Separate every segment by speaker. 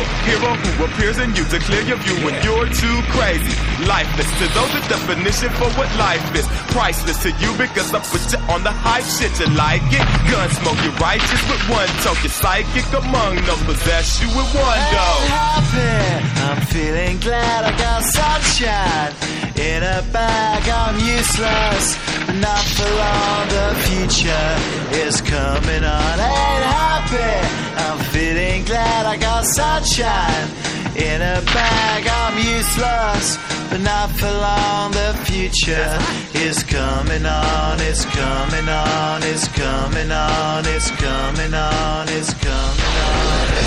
Speaker 1: Hero who appears in you to clear your view when you're too crazy. Lifeless to those the definition for what life is. Priceless to you because I put you on the hype shit. You like it? Gun smoke, you're righteous with one toke. You're psychic among no possess you with one dough.
Speaker 2: I'm feeling glad I got sunshine in a bag. I'm useless, but not for long. The future is coming on. Ain't happy. Sunshine in a bag. I'm useless, but not for long. The future is coming on. It's coming on. It's coming on. It's coming on. It's coming.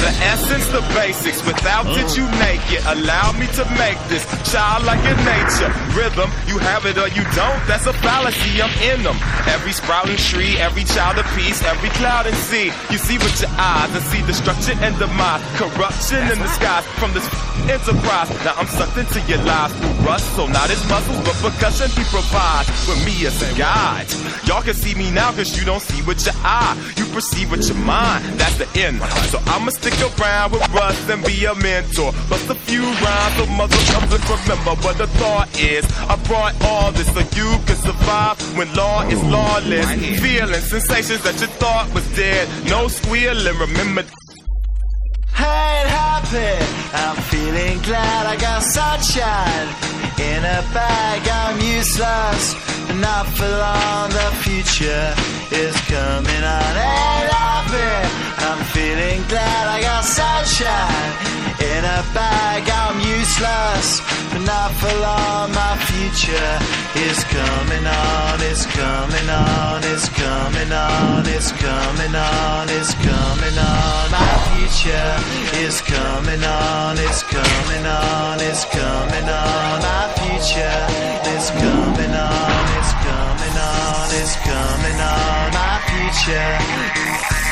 Speaker 1: The essence, the basics. Without it, you naked. Allow me to make this childlike in nature. Rhythm, you have it or you don't. That's a fallacy. I'm in them. Every sprouting tree, every child of peace, every cloud and sea. You see with your eyes and see destruction and demise. Corruption in the skies from this enterprise. Now I'm sucked into your lives through Russ. So not as muscles, but percussion he provides with me as a guide. Y'all can see me now cause you don't see with your eye. You perceive with your mind. That's the end. So I'ma stick around with Russ and be a mentor. Bust a few rhymes so motherfuckers remember what the thought is. I brought all this so you can survive when law is lawless. Feeling sensations that you thought was dead. No squealing, remember
Speaker 2: I ain't happy. I'm feeling glad I got sunshine in a bag. I'm useless, not for long. The future is coming on. Ain't happy. I'm feeling glad I got sunshine in a bag. I'm useless, but not for long. My future is coming on. It's coming on. It's coming on. It's coming on. It's coming on. My future is coming on. It's coming on. It's coming on. My future is coming on. It's coming on. It's coming on. My future.